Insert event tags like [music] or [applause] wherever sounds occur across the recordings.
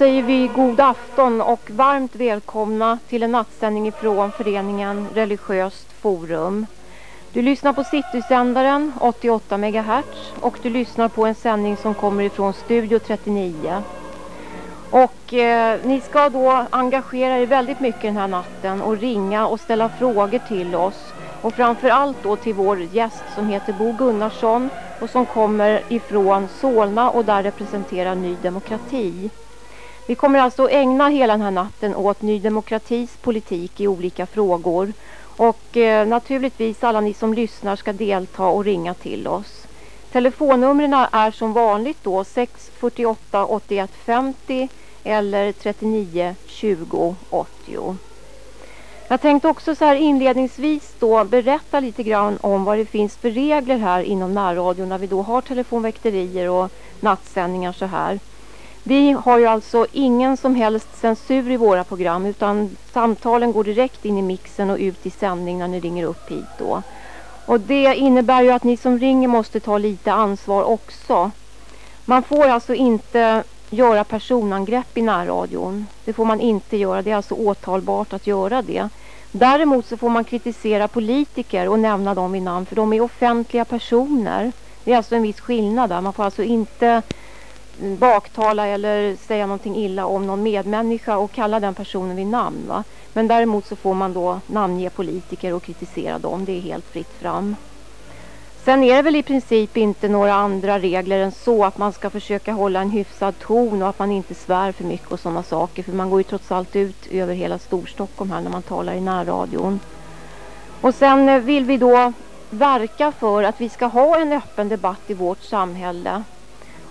då säger vi god afton och varmt välkomna till en nattsändning ifrån föreningen Religiöst Forum. Du lyssnar på Citysändaren 88 MHz och du lyssnar på en sändning som kommer ifrån Studio 39. Och eh, ni ska då engagera er väldigt mycket den här natten och ringa och ställa frågor till oss. Och framförallt då till vår gäst som heter Bo Gunnarsson och som kommer ifrån Solna och där representerar Ny Demokrati. Vi kommer alltså att ägna hela den här natten åt Ny Demokratis politik i olika frågor. Och eh, naturligtvis alla ni som lyssnar ska delta och ringa till oss. Telefonnumren är som vanligt då 648 81 50 eller 39 20 80. Jag tänkte också så här inledningsvis då berätta lite grann om vad det finns för regler här inom närradion när vi då har telefonväkterier och nattsändningar så här. Vi har ju alltså ingen som helst censur i våra program utan samtalen går direkt in i mixen och ut i sändning när ni ringer upp hit då. Och det innebär ju att ni som ringer måste ta lite ansvar också. Man får alltså inte göra personangrepp i närradion. Det får man inte göra. Det är alltså åtalbart att göra det. Däremot så får man kritisera politiker och nämna dem vid namn för de är offentliga personer. Det är alltså en viss skillnad där. Man får alltså inte baktala eller säga någonting illa om någon medmänniska och kalla den personen vid namn. Va? Men däremot så får man då namnge politiker och kritisera dem. Det är helt fritt fram. Sen är det väl i princip inte några andra regler än så att man ska försöka hålla en hyfsad ton och att man inte svär för mycket och sådana saker. För man går ju trots allt ut över hela Storstockholm här när man talar i närradion. Och sen eh, vill vi då verka för att vi ska ha en öppen debatt i vårt samhälle.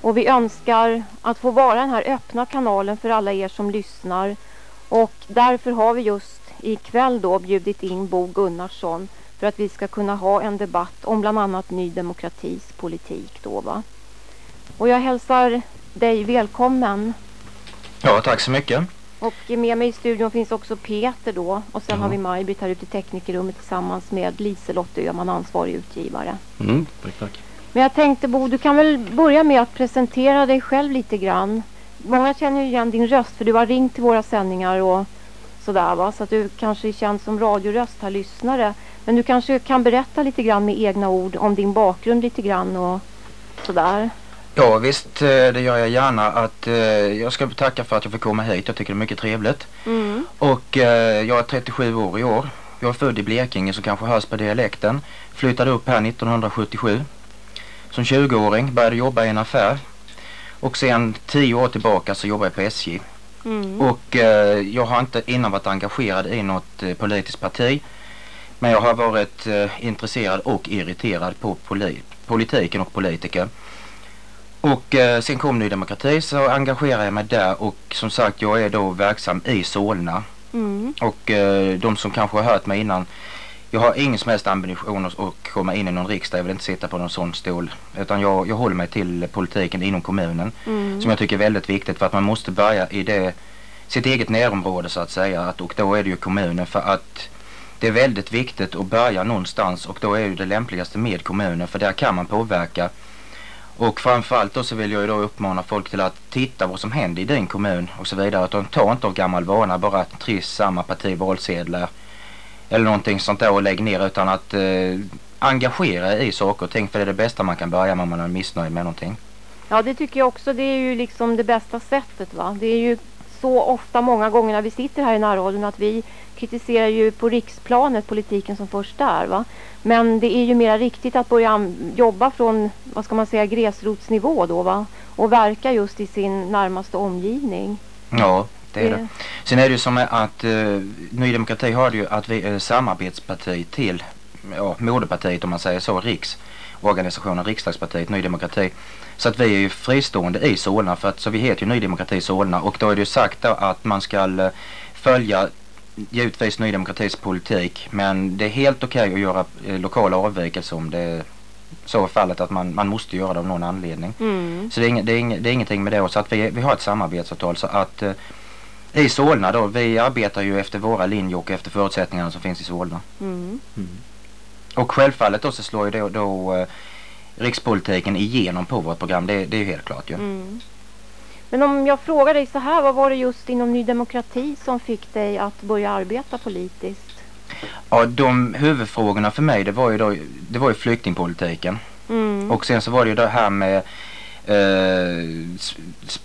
Och vi önskar att få vara den här öppna kanalen för alla er som lyssnar. Och därför har vi just ikväll då bjudit in Bo Gunnarsson för att vi ska kunna ha en debatt om bland annat Ny Demokratis politik då va. Och jag hälsar dig välkommen. Ja, tack så mycket. Och med mig i studion finns också Peter då. Och sen mm. har vi Maj-Britt här ute i teknikerrummet tillsammans med Liselott Öhman, ansvarig utgivare. Mm, tack, tack. Men jag tänkte Bo, du kan väl börja med att presentera dig själv lite grann. Många känner ju igen din röst för du har ringt till våra sändningar och sådär va. Så att du kanske är känd som radioröst här, lyssnare. Men du kanske kan berätta lite grann med egna ord om din bakgrund lite grann och sådär. Ja visst, eh, det gör jag gärna. Att, eh, jag ska tacka för att jag får komma hit. Jag tycker det är mycket trevligt. Mm. Och eh, jag är 37 år i år. Jag är född i Blekinge som kanske hörs på dialekten. Flyttade upp här 1977. Som 20-åring började jobba i en affär. Och sen 10 år tillbaka så jobbar jag på SJ. Mm. Och eh, jag har inte innan varit engagerad i något eh, politiskt parti. Men jag har varit eh, intresserad och irriterad på poli politiken och politiker. Och eh, sen kom Ny Demokrati så engagerade jag mig där och som sagt jag är då verksam i Solna. Mm. Och eh, de som kanske har hört mig innan jag har ingen som helst ambition att komma in i någon riksdag. Jag vill inte sitta på någon sån stol. Utan jag, jag håller mig till politiken inom kommunen. Mm. Som jag tycker är väldigt viktigt för att man måste börja i det, sitt eget närområde så att säga. Att, och då är det ju kommunen för att det är väldigt viktigt att börja någonstans och då är ju det lämpligaste med kommunen för där kan man påverka. Och framförallt då så vill jag ju då uppmana folk till att titta vad som händer i din kommun och så vidare. Att de tar inte av gammal vana bara att trissa samma parti valsedlar eller någonting sånt där och lägg ner utan att eh, engagera i saker och ting för det är det bästa man kan börja med om man är missnöjd med någonting. Ja det tycker jag också. Det är ju liksom det bästa sättet va. Det är ju så ofta många gånger när vi sitter här i närradion att vi kritiserar ju på riksplanet politiken som först där va. Men det är ju mer riktigt att börja jobba från, vad ska man säga, gräsrotsnivå då va. Och verka just i sin närmaste omgivning. Ja, det är det. Sen är det ju som att uh, Ny Demokrati har ju att vi är samarbetsparti till ja, moderpartiet om man säger så, riksorganisationen, riksdagspartiet Ny Demokrati. Så att vi är ju fristående i Solna för att så vi heter ju Ny Demokrati Solna och då är det ju sagt att man ska uh, följa givetvis Ny Demokratis politik men det är helt okej okay att göra uh, lokala avvikelser om det så är fallet att man, man måste göra det av någon anledning. Mm. Så det är, ing, det, är ing, det är ingenting med det. Så att vi, vi har ett samarbetsavtal så att i Solna då. Vi arbetar ju efter våra linjer och efter förutsättningarna som finns i Solna. Mm. Mm. Och självfallet då så slår ju då, då eh, rikspolitiken igenom på vårt program. Det, det är ju helt klart ju. Mm. Men om jag frågar dig så här, vad var det just inom Ny Demokrati som fick dig att börja arbeta politiskt? Ja, de huvudfrågorna för mig det var ju, då, det var ju flyktingpolitiken. Mm. Och sen så var det ju det här med eh,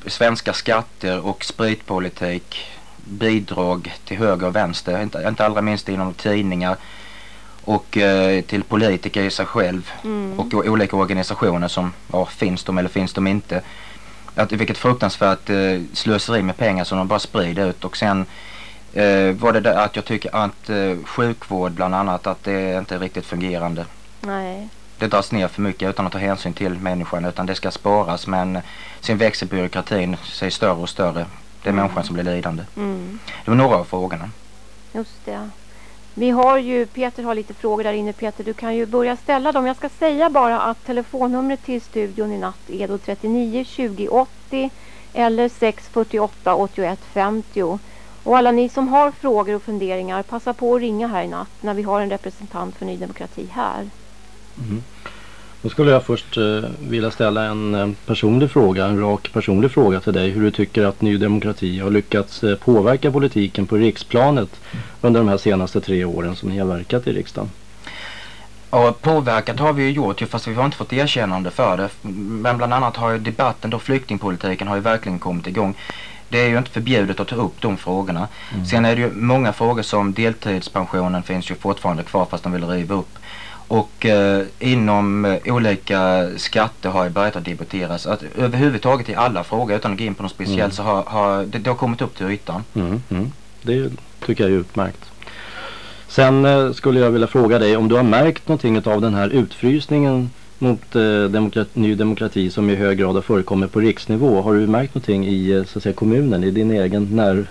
svenska skatter och spritpolitik, bidrag till höger och vänster, inte, inte allra minst inom tidningar och eh, till politiker i sig själv mm. och olika organisationer som, ja finns de eller finns de inte. Att, vilket fruktansvärt eh, slöseri med pengar som de bara sprider ut och sen eh, var det där att jag tycker att eh, sjukvård bland annat att det inte är riktigt fungerande. Nej. Det dras ner för mycket utan att ta hänsyn till människan utan det ska sparas men sen växer byråkratin sig större och större. Det är mm. människan som blir lidande. Mm. Det var några av frågorna. Just det. Vi har ju, Peter har lite frågor där inne. Peter, du kan ju börja ställa dem. Jag ska säga bara att telefonnumret till studion i natt är då 39 20 80 eller 648 81 50. Och alla ni som har frågor och funderingar, passa på att ringa här i natt när vi har en representant för Ny Demokrati här. Mm. Då skulle jag först eh, vilja ställa en eh, personlig fråga, en rak personlig fråga till dig. Hur du tycker att Ny Demokrati har lyckats eh, påverka politiken på riksplanet under de här senaste tre åren som ni har verkat i riksdagen. Ja, påverkat har vi ju gjort ju fast vi har inte fått erkännande för det. Men bland annat har ju debatten då flyktingpolitiken har ju verkligen kommit igång. Det är ju inte förbjudet att ta upp de frågorna. Mm. Sen är det ju många frågor som deltidspensionen finns ju fortfarande kvar fast de vill riva upp. Och eh, inom eh, olika skatter har ju börjat att debatteras. Att överhuvudtaget i alla frågor utan att gå in på något speciellt mm. så har, har det, det, har kommit upp till ytan. Mm, mm. Det tycker jag är utmärkt. Sen eh, skulle jag vilja fråga dig om du har märkt någonting av den här utfrysningen mot eh, demokrati, Ny Demokrati som i hög grad har förekommit på riksnivå. Har du märkt någonting i så att säga, kommunen, i din egen när...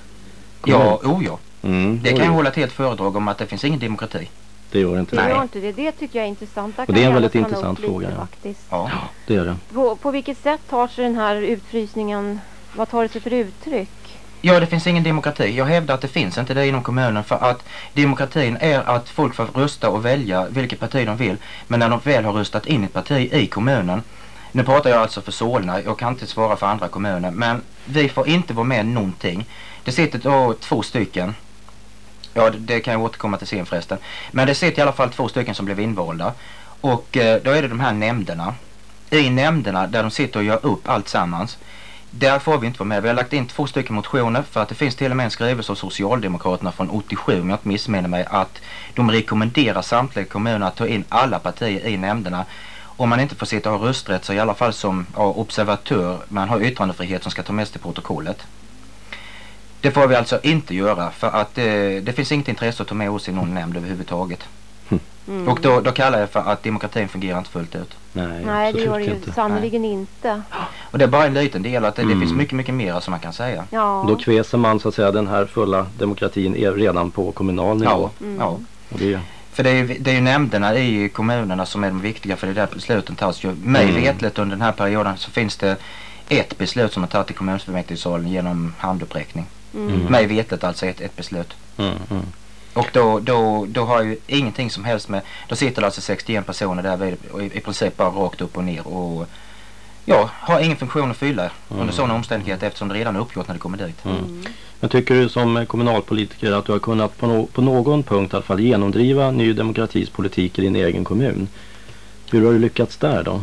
Ja, oh ja. Mm, det kan jag hålla till ett föredrag om att det finns ingen demokrati. Det gör inte det. Det gör inte det. Det tycker jag är intressant. och det är en väldigt intressant fråga. Ja. Faktiskt. Ja. det är det. På, på vilket sätt tar sig den här utfrysningen, vad tar det sig för uttryck? Ja, det finns ingen demokrati. Jag hävdar att det finns inte det inom kommunen för att demokratin är att folk får rösta och välja vilket parti de vill. Men när de väl har röstat in ett parti i kommunen, nu pratar jag alltså för Solna, jag kan inte svara för andra kommuner, men vi får inte vara med någonting. Det sitter då två stycken Ja, det, det, kan jag återkomma till sen förresten. Men det sitter i alla fall två stycken som blev invalda. Och eh, då är det de här nämnderna. I nämnderna där de sitter och gör upp allt sammans. Där får vi inte vara med. Vi har lagt in två stycken motioner för att det finns till och med en skrivelse av Socialdemokraterna från 87 om jag inte missminner mig att de rekommenderar samtliga kommuner att ta in alla partier i nämnderna. Om man inte får sitta och ha rösträtt så i alla fall som ja, observatör. Man har yttrandefrihet som ska ta med sig till protokollet. Det får vi alltså inte göra för att eh, det finns inget intresse att ta med oss i någon nämnd överhuvudtaget. Mm. Och då, då kallar jag för att demokratin fungerar inte fullt ut. Nej, Nej det gör det ju sannerligen inte. Och det är bara en liten del att det, mm. det finns mycket, mycket mer som man kan säga. Ja. Då kväser man så att säga den här fulla demokratin är redan på kommunal nivå. Ja, mm. ja. Det... För det är, ju, det är ju nämnderna i kommunerna som är de viktiga för det är där besluten tas ju. Mig mm. vetligt under den här perioden så finns det ett beslut som har tagit i kommunfullmäktigesalen genom handuppräckning. Mm. Mig vetet alltså ett, ett beslut. Mm, mm. Och då, då, då har ju ingenting som helst med, då sitter det alltså 61 personer där vid, i, i princip bara rakt upp och ner och ja, har ingen funktion att fylla mm. under sådana omständigheter eftersom det redan är uppgjort när det kommer dit. Mm. Men tycker du som kommunalpolitiker att du har kunnat på, no på någon punkt i alla fall genomdriva Ny Demokratis politik i din egen kommun? Hur har du lyckats där då?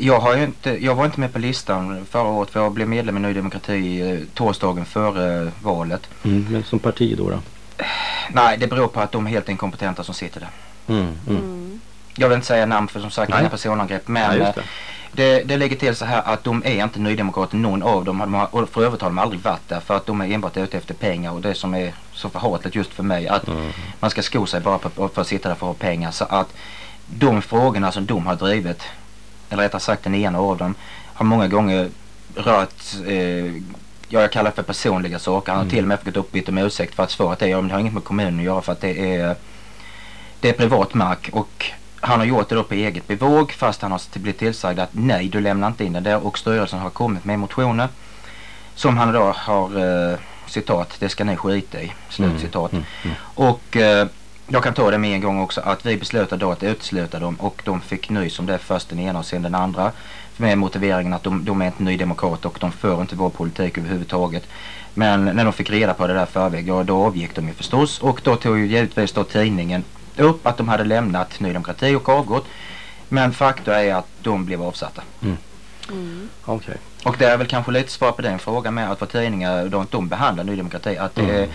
Jag, har inte, jag var inte med på listan förra året för jag blev medlem i Ny Demokrati eh, torsdagen före valet. Mm, men som parti då, då? Nej, det beror på att de är helt inkompetenta som sitter där. Mm, mm. mm. Jag vill inte säga namn för som sagt inga personangrepp. Men Nej, det. Det, det ligger till så här att de är inte nydemokrater någon av dem. De har, och för övrigt har de aldrig varit där för att de är enbart ute efter pengar och det som är så förhatligt just för mig att mm. man ska sko sig bara på, för att sitta där för att ha pengar. Så att de frågorna som de har drivit eller rättare sagt den ena av dem, har många gånger rört, eh, ja jag kallar för personliga saker. Han har mm. till och med fått upp bett om ursäkt för att svaret är ja men det har inget med kommunen att göra för att det är, det är privat mark och han har gjort det då på eget bevåg fast han har blivit tillsagd att nej du lämnar inte in det där och styrelsen har kommit med motioner som han då har eh, citat det ska ni skita i slut mm, citat. Mm, mm. Och eh, Jag kan ta det med en gång också att vi beslutade då att utesluta dem och de fick nys om det först den ena och sen den andra. Med motiveringen att de, de är inte nydemokrater och de för inte vår politik överhuvudtaget. Men när de fick reda på det där förväg, ja då avgick de ju förstås och då tog ju givetvis då tidningen upp att de hade lämnat Ny Demokrati och avgått. Men faktum är att de blev avsatta. Mm. Okej. Okay. Och det är väl kanske lite svar på den frågan med att vad tidningar, de, de behandlar Ny Demokrati. Att det, mm. är,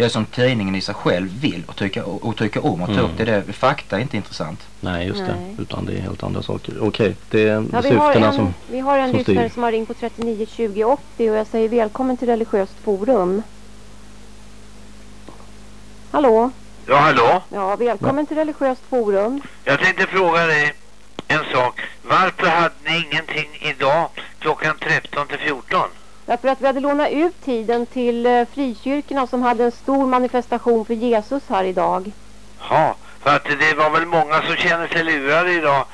det som tidningen i sig själv vill och tycker, och tycker om och ta mm. upp. Det är det, fakta är inte intressant. Nej just Nej. det, utan det är helt andra saker. Okej, okay. det är ja, syftena en, som Vi har en som lyssnare som har ringt på 39 20 80 och jag säger välkommen till Religiöst Forum. Hallå? Ja, hallå? Ja, välkommen ja. till Religiöst Forum. Jag tänkte fråga dig en sak. Varför hade ni ingenting idag klockan 13 till 14? Därför att vi hade lånat ut tiden till eh, frikyrkorna som hade en stor manifestation för Jesus här idag. Ja, för att det var väl många som känner sig lurade idag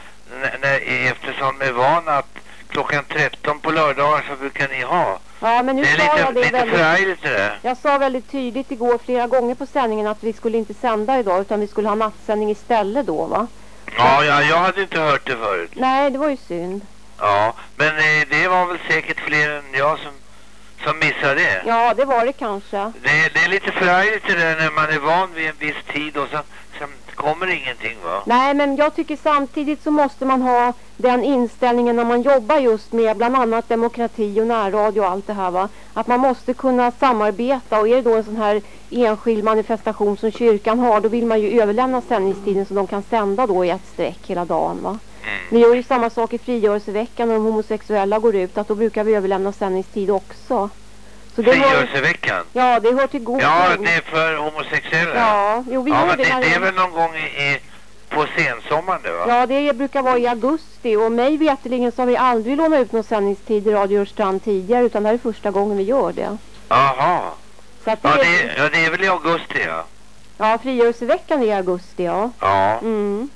när, eftersom de är vana att klockan 13 på lördagar så brukar ni ha. Ja, men nu det är sa lite, jag det lite väldigt... förargligt det Jag sa väldigt tydligt igår flera gånger på sändningen att vi skulle inte sända idag utan vi skulle ha nattsändning istället då va? Ja, ja, jag hade inte hört det förut. Nej, det var ju synd. Ja, men eh, det var väl säkert fler än jag som, som missade det. Ja, det var det kanske. Det, det är lite förargligt det där när man är van vid en viss tid och sen, sen kommer ingenting va? Nej, men jag tycker samtidigt så måste man ha den inställningen när man jobbar just med bland annat demokrati och närradio och allt det här va. Att man måste kunna samarbeta och är det då en sån här enskild manifestation som kyrkan har då vill man ju överlämna sändningstiden så de kan sända då i ett streck hela dagen va. Mm. Vi gör ju samma sak i frigörelseveckan när de homosexuella går ut att då brukar vi överlämna sändningstid också. Så det Frigörelseveckan? Ja, det hör till god Ja, det är för homosexuella. Ja, jo, vi ja, gör men det. Det, det är väl någon gång i, på sensommaren det va? Ja, det brukar vara i augusti och mig veteligen så har vi aldrig lånat ut någon sändningstid i Radio Örstrand tidigare utan det här är första gången vi gör det. Jaha. ja, det, ja, det är väl i augusti ja. Ja, frigörelseveckan är i augusti ja. Ja. Mm.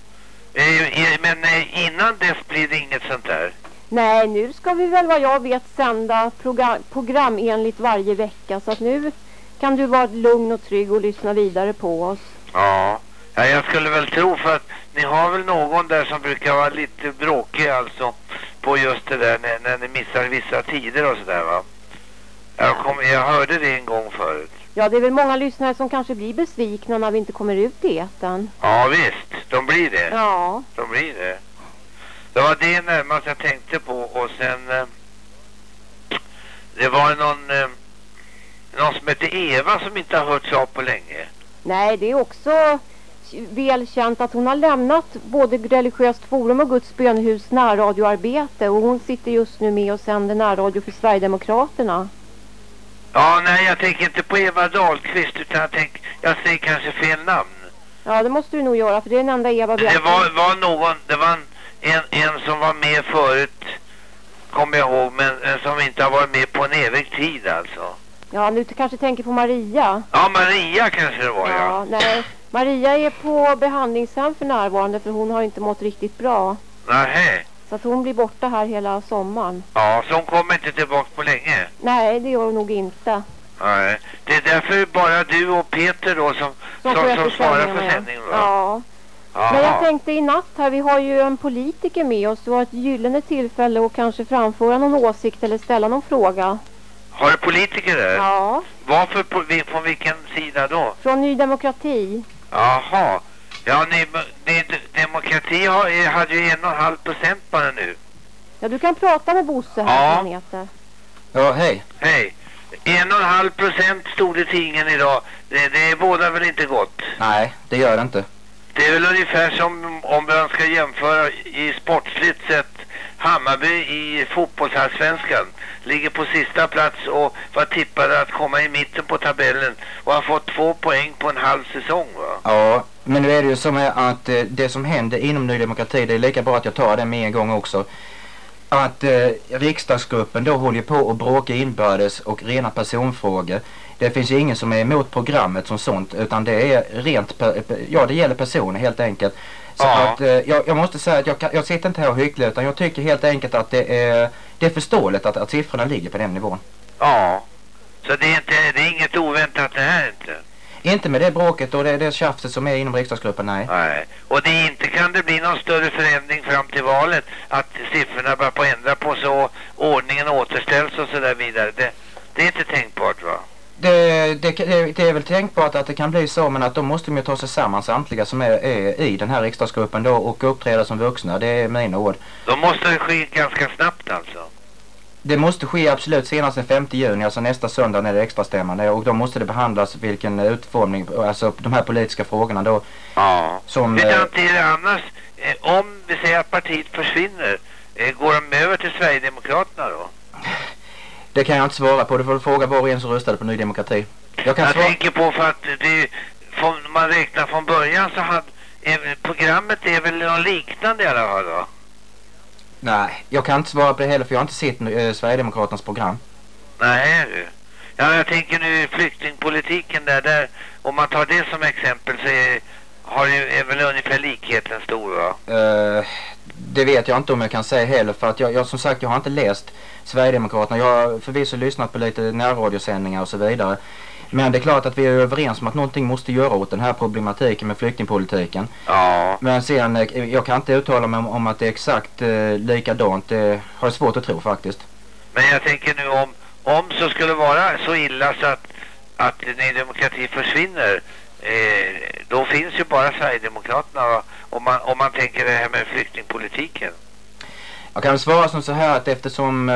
Eh, men eh, innan dess blir det inget sånt där? Nej, nu ska vi väl vad jag vet sända program, program enligt varje vecka. Så att nu kan du vara lugn och trygg och lyssna vidare på oss. Ja, ja jag skulle väl tro för att ni har väl någon där som brukar vara lite bråkig alltså på just det där när, när ni missar vissa tider och sådär va? Jag, kom, jag hörde det en gång förut. Ja, det är väl många lyssnare som kanske blir besvikna när vi inte kommer ut i eten. Ja, visst. De blir det. Ja. De blir det. Det var det närmast jag tänkte på och sen eh, det var någon eh, någon som heter Eva som inte har hört av på länge. Nej, det är också välkänt att hon har lämnat både religiöst forum och Guds bönhus närradioarbete och hon sitter just nu med och sänder närradio för Sverigedemokraterna. Ja, nej jag tänker inte på Eva Dahlqvist utan jag tänker, jag säger kanske fel namn. Ja, det måste du nog göra för det är den enda Eva vet. Det var, var någon, det var en, en, en som var med förut, kommer jag ihåg, men en som inte har varit med på en evig tid alltså. Ja, du kanske tänker på Maria. Ja, Maria kanske det var, ja. ja. Nej, Maria är på behandlingshem för närvarande för hon har inte mått riktigt bra. Nej. Så att hon blir borta här hela sommaren. Ja, så hon kommer inte tillbaka på länge? Nej, det gör hon nog inte. Nej, det är därför bara du och Peter då som, som, som, som svarar för sändningen? Ja. Aha. Men jag tänkte i natt här, vi har ju en politiker med oss. Det var ett gyllene tillfälle att kanske framföra någon åsikt eller ställa någon fråga. Har du politiker där? Ja. Varför, på, från vilken sida då? Från Ny Demokrati. Jaha. Ja, ny, ny Demokrati har, hade ju en och en halv procent bara nu. Ja, du kan prata med Bosse här, ja. heter. Ja, hej. Hej. En och en halv procent stod i tidningen idag. Det, det båda väl inte gott? Nej, det gör det inte. Det är väl ungefär som om man ska jämföra i sportsligt sett Hammarby i fotbollsallsvenskan ligger på sista plats och var tippade att komma i mitten på tabellen och har fått två poäng på en halv säsong va? Ja, men nu är det ju som är att eh, det som händer inom Ny Demokrati, det är lika bra att jag tar det med en gång också. Att eh, riksdagsgruppen då håller på att bråka inbördes och rena personfrågor. Det finns ju ingen som är emot programmet som sånt utan det är rent, ja det gäller personer helt enkelt. Så ja. att, eh, jag, jag, måste säga att jag, jag sitter inte här och hycklar utan jag tycker helt enkelt att det är, det är förståeligt att, att siffrorna ligger på den nivån. Ja, så det är, inte, det är inget oväntat det här inte? Inte med det bråket och det, det tjafset som är inom riksdagsgruppen, nej. Nej. Och det inte kan det bli någon större förändring fram till valet att siffrorna börjar på ändra på och ordningen återställs och så där vidare. Det, det är inte tänkbart va? Det, det, det, det är väl tänkbart att det kan bli så men att då måste de ju ta sig samman samtliga som är, är i den här riksdagsgruppen då och uppträda som vuxna. Det är mina ord. Då måste det ske ganska snabbt alltså. Det måste ske absolut senast den 5 juni, alltså nästa söndag när det är extrastämman och då måste det behandlas vilken utformning, alltså de här politiska frågorna då. Ja. Som, eh, är det annars? Eh, om vi säger att partiet försvinner, eh, går de över till Sverigedemokraterna då? [sighs] Det kan jag inte svara på. Du får fråga var och en som röstade på Ny Demokrati. Jag kan Jag svara... tänker på för att det, från, man räknar från början så hade programmet är väl något liknande i alla fall då? Nej, jag kan inte svara på det heller för jag har inte sett eh, Sverigedemokraternas program. Nej du. Ja, jag tänker nu flyktingpolitiken där, där om man tar det som exempel så är, har ju, är väl ungefär likheten stor va? Eh, det vet jag inte om jag kan säga heller för att jag, jag som sagt jag har inte läst Sverigedemokraterna. Jag har förvisso lyssnat på lite närradiosändningar och så vidare. Men det är klart att vi är överens om att någonting måste göra åt den här problematiken med flyktingpolitiken. Ja. Men sen, eh, jag kan inte uttala mig om, om att det är exakt eh, likadant. Det har jag svårt att tro faktiskt. Men jag tänker nu om, om så skulle vara så illa så att, att Ny Demokrati försvinner eh, då finns ju bara Sverigedemokraterna om man, om man tänker det här med flyktingpolitiken. Jag kan svara som så här att eftersom eh,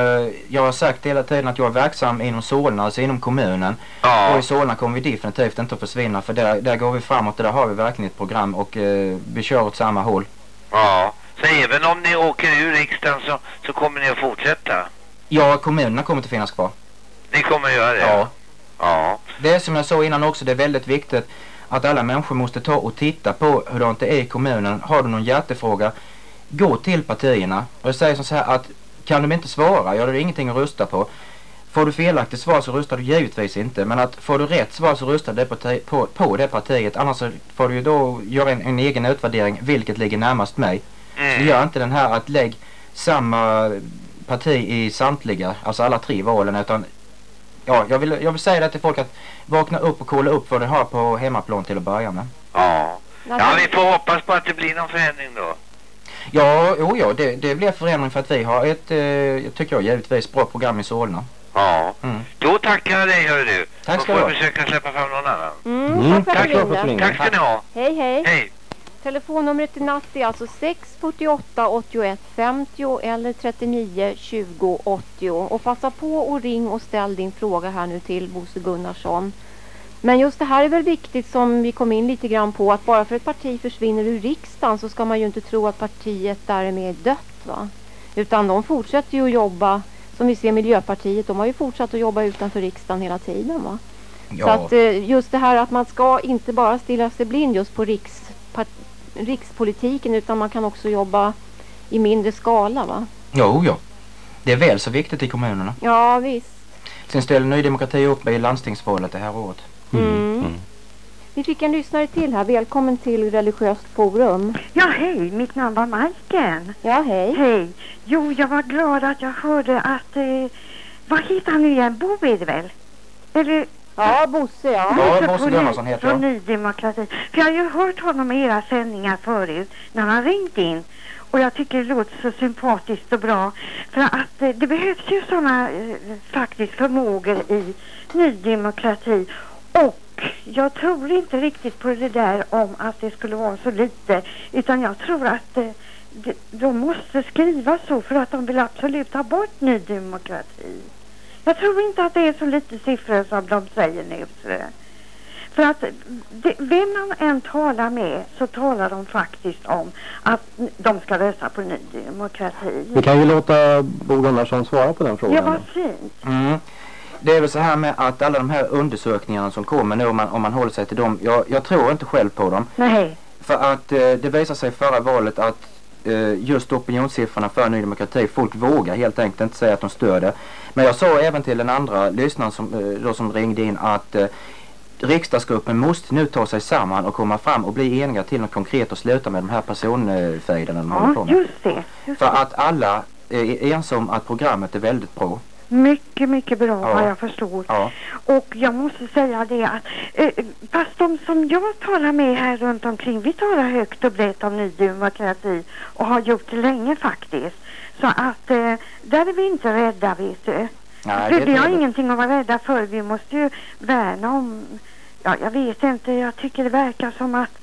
jag har sagt hela tiden att jag är verksam inom Solna, alltså inom kommunen. Ja. Och i Solna kommer vi definitivt inte att försvinna för där, där går vi framåt och där har vi verkligen ett program och eh, vi kör åt samma håll. Ja. Så även om ni åker ur riksdagen så, så kommer ni att fortsätta? Ja, kommunerna kommer att finnas kvar. Ni kommer att göra det? Ja. Ja. Det är som jag sa innan också, det är väldigt viktigt att alla människor måste ta och titta på hur det är i kommunen. Har du någon hjärtefråga, gå till partierna. Och jag säger så här att kan de inte svara, ja då är det ingenting att rösta på. Får du felaktigt svar så röstar du givetvis inte. Men att får du rätt svar så röstar du på, på, på det partiet. Annars så får du ju då göra en, en egen utvärdering vilket ligger närmast mig. Så gör inte den här att lägg samma parti i samtliga, alltså alla tre valen utan ja, jag vill, jag vill säga det till folk att vakna upp och kolla upp vad du har på hemmaplan till att börja med. Ja. Ja, vi får hoppas på att det blir någon förändring då. Ja, jo, ja, det, det blir förändring för att vi har ett, eh, jag tycker jag givetvis, bra program i Solna. Ja. Mm. Då tackar jag dig, hör du. Tack Då ska får du jag ha. försöka släppa fram någon annan. Mm, Mm, tack för att tack du för att du ringde. ringde. Tack ska ni ha. Hej, hej. Hej. Telefonnumret till natt är alltså 6 48 81 50 eller 39 20 80. Och passa på och ring och ställ din fråga här nu till Bosse Gunnarsson. Men just det här är väl viktigt som vi kom in lite grann på att bara för ett parti försvinner ur riksdagen så ska man ju inte tro att partiet därmed är dött va. Utan de fortsätter ju att jobba, som vi ser Miljöpartiet, de har ju fortsatt att jobba utanför riksdagen hela tiden va. Så Ja, att eh, just det här att man ska inte bara stilla sig blind just på rikspart- rikspolitiken utan man kan också jobba i mindre skala va? jo, ja. Det är väl så viktigt i kommunerna. Ja visst. Sen ställer Ny Demokrati upp i landstingsvalet det här året. Mm. Vi fick en lyssnare till här. Välkommen till Religiöst Forum. Ja, hej, mitt namn var Majken. Ja hej. Hej. Jo, jag var glad att jag hörde att, eh, vad heter han nu igen? Bo är det väl? Eller? Ja Bosse ja. Ja, Bosse Gunnarsson heter Från jag. Ny Demokrati. För jag har ju hört honom i era sändningar förut när han ringt in. Och jag tycker det låter så sympatiskt och bra. För att eh, det behövs ju sådana eh, faktiskt förmågor i Ny Demokrati. Och jag tror inte riktigt på det där om att det skulle vara så lite. Utan jag tror att eh, de, de måste skriva så för att de vill absolut ta bort Ny Demokrati. Jag tror inte att det är så lite siffror som de säger nu. För att det, vem man än talar med så talar de faktiskt om att de ska rösta på Ny Demokrati. Vi kan ju låta Bo Gunnarsson svara på den frågan. Ja, vad fint. Mm. Det är väl så här med att alla de här undersökningarna som kommer nu om man, om man håller sig till dem. Jag, jag tror inte själv på dem. Nej. För att eh, det visar sig förra valet att eh, just opinionssiffrorna för Ny Demokrati, folk vågar helt enkelt inte säga att de stöder. Men jag sa även till den andra lyssnaren som, eh, då som ringde in att eh, riksdagsgruppen måste nu ta sig samman och komma fram och bli eniga till något konkret och sluta med de här personfejderna de håller på Ja, med. just det. Just För att alla är ense om att programmet är väldigt bra. Mycket, mycket bra Ja. vad jag förstår. Ja. Och jag måste säga det att eh, fast de som jag talar med här runt omkring, vi talar högt och brett om ny demokrati och har gjort det länge faktiskt. Så att eh, där är vi inte rädda vet du. Nej, för det vi har trevligt. ingenting att vara rädda för. Vi måste ju värna om, ja jag vet inte, jag tycker det verkar som att